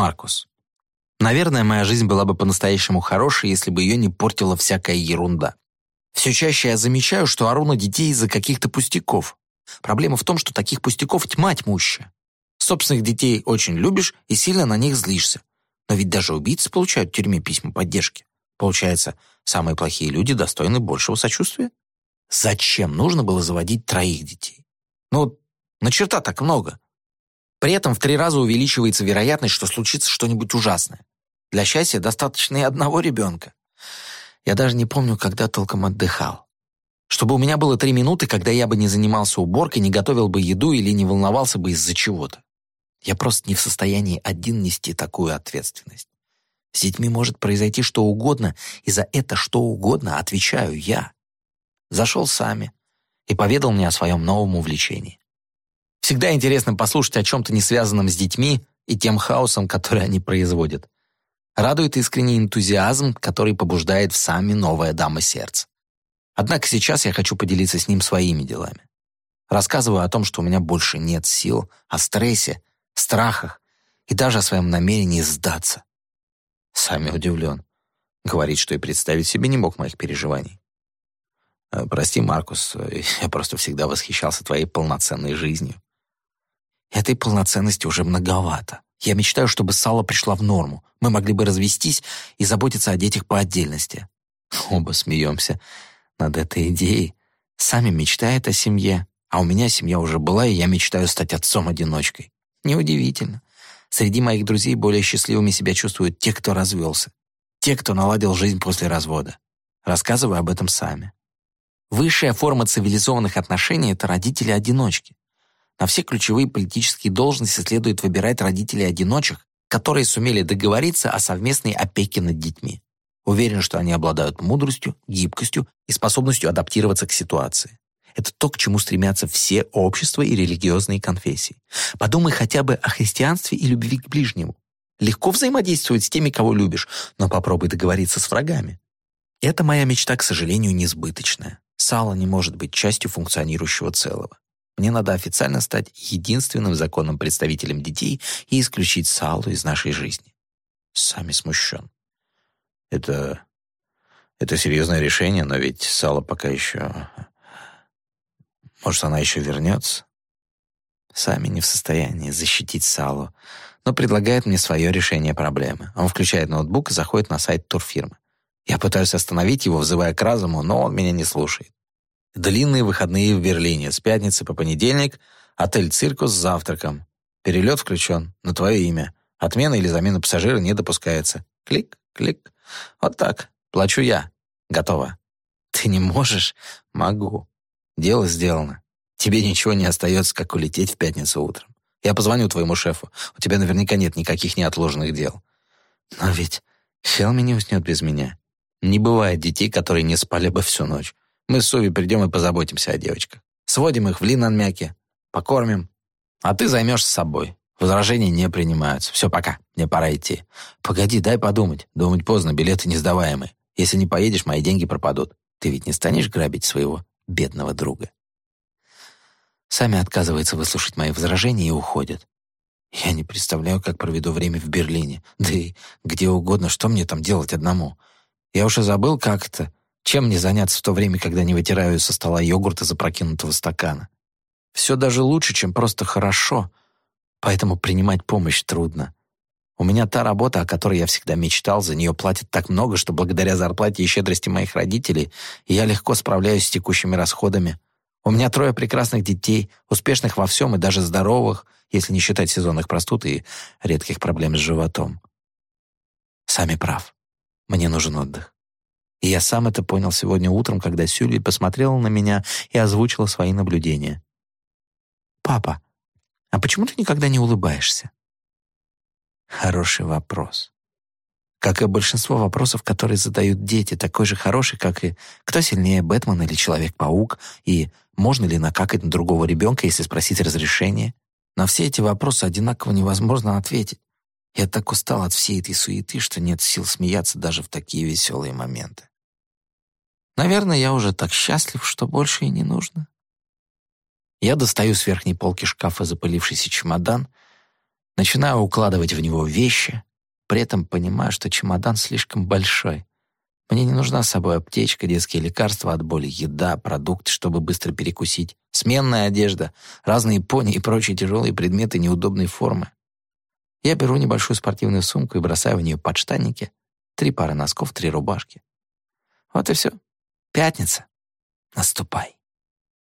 Маркус. Наверное, моя жизнь была бы по-настоящему хорошей, если бы ее не портила всякая ерунда. Все чаще я замечаю, что ору на детей из-за каких-то пустяков. Проблема в том, что таких пустяков тьма тьмущая. Собственных детей очень любишь и сильно на них злишься. Но ведь даже убийцы получают в тюрьме письма поддержки. Получается, самые плохие люди достойны большего сочувствия? Зачем нужно было заводить троих детей? Ну, на черта так много. При этом в три раза увеличивается вероятность, что случится что-нибудь ужасное. Для счастья достаточно и одного ребенка. Я даже не помню, когда толком отдыхал. Чтобы у меня было три минуты, когда я бы не занимался уборкой, не готовил бы еду или не волновался бы из-за чего-то. Я просто не в состоянии один нести такую ответственность. С детьми может произойти что угодно, и за это что угодно отвечаю я. Зашел сами и поведал мне о своем новом увлечении. Всегда интересно послушать о чем-то не связанном с детьми и тем хаосом, который они производят. Радует искренний энтузиазм, который побуждает в сами новая дама сердца. Однако сейчас я хочу поделиться с ним своими делами. Рассказываю о том, что у меня больше нет сил, о стрессе, страхах и даже о своем намерении сдаться. Сами удивлен. Говорит, что и представить себе не мог моих переживаний. «Э, «Прости, Маркус, я просто всегда восхищался твоей полноценной жизнью». Этой полноценности уже многовато. Я мечтаю, чтобы Сала пришла в норму. Мы могли бы развестись и заботиться о детях по отдельности. Оба смеемся над этой идеей. Сами мечтает о семье, а у меня семья уже была, и я мечтаю стать отцом-одиночкой. Неудивительно. Среди моих друзей более счастливыми себя чувствуют те, кто развелся. Те, кто наладил жизнь после развода. Рассказываю об этом сами. Высшая форма цивилизованных отношений — это родители-одиночки. На все ключевые политические должности следует выбирать родителей-одиночек, которые сумели договориться о совместной опеке над детьми. Уверен, что они обладают мудростью, гибкостью и способностью адаптироваться к ситуации. Это то, к чему стремятся все общества и религиозные конфессии. Подумай хотя бы о христианстве и любви к ближнему. Легко взаимодействовать с теми, кого любишь, но попробуй договориться с врагами. Это моя мечта, к сожалению, несбыточная. Сало не может быть частью функционирующего целого. Мне надо официально стать единственным законным представителем детей и исключить Салу из нашей жизни. Сами смущен. Это... это серьезное решение, но ведь Сала пока еще может, она еще вернется? Сами не в состоянии защитить Салу, но предлагает мне свое решение проблемы. Он включает ноутбук и заходит на сайт турфирмы. Я пытаюсь остановить его, взывая к разуму, но он меня не слушает. Длинные выходные в Берлине, с пятницы по понедельник, отель «Циркус» с завтраком. Перелет включен, на твое имя. Отмена или замена пассажира не допускается. Клик, клик. Вот так. Плачу я. Готово. Ты не можешь? Могу. Дело сделано. Тебе ничего не остается, как улететь в пятницу утром. Я позвоню твоему шефу. У тебя наверняка нет никаких неотложенных дел. Но ведь Хелми не уснет без меня. Не бывает детей, которые не спали бы всю ночь. Мы с Суви придем и позаботимся о девочках. Сводим их в линанмяке, покормим. А ты займешься собой. Возражения не принимаются. Все, пока. Мне пора идти. Погоди, дай подумать. Думать поздно, билеты не сдаваемые. Если не поедешь, мои деньги пропадут. Ты ведь не станешь грабить своего бедного друга. Сами отказывается выслушать мои возражения и уходит. Я не представляю, как проведу время в Берлине, да и где угодно, что мне там делать одному. Я уже забыл, как это, чем мне заняться в то время, когда не вытираю со стола йогурт из опрокинутого стакана. Все даже лучше, чем просто хорошо, поэтому принимать помощь трудно. У меня та работа, о которой я всегда мечтал, за нее платят так много, что благодаря зарплате и щедрости моих родителей я легко справляюсь с текущими расходами. У меня трое прекрасных детей, успешных во всем и даже здоровых, если не считать сезонных простуд и редких проблем с животом. Сами прав. Мне нужен отдых. И я сам это понял сегодня утром, когда Сюли посмотрела на меня и озвучила свои наблюдения. «Папа, а почему ты никогда не улыбаешься?» Хороший вопрос. Как и большинство вопросов, которые задают дети, такой же хороший, как и кто сильнее, Бэтмен или Человек-паук, и можно ли накакать на другого ребенка, если спросить разрешение. На все эти вопросы одинаково невозможно ответить. Я так устал от всей этой суеты, что нет сил смеяться даже в такие веселые моменты. Наверное, я уже так счастлив, что больше и не нужно. Я достаю с верхней полки шкафа запылившийся чемодан — Начинаю укладывать в него вещи, при этом понимаю, что чемодан слишком большой. Мне не нужна с собой аптечка, детские лекарства от боли, еда, продукты, чтобы быстро перекусить, сменная одежда, разные пони и прочие тяжелые предметы неудобной формы. Я беру небольшую спортивную сумку и бросаю в нее подштанники, три пары носков, три рубашки. Вот и все. Пятница. Наступай.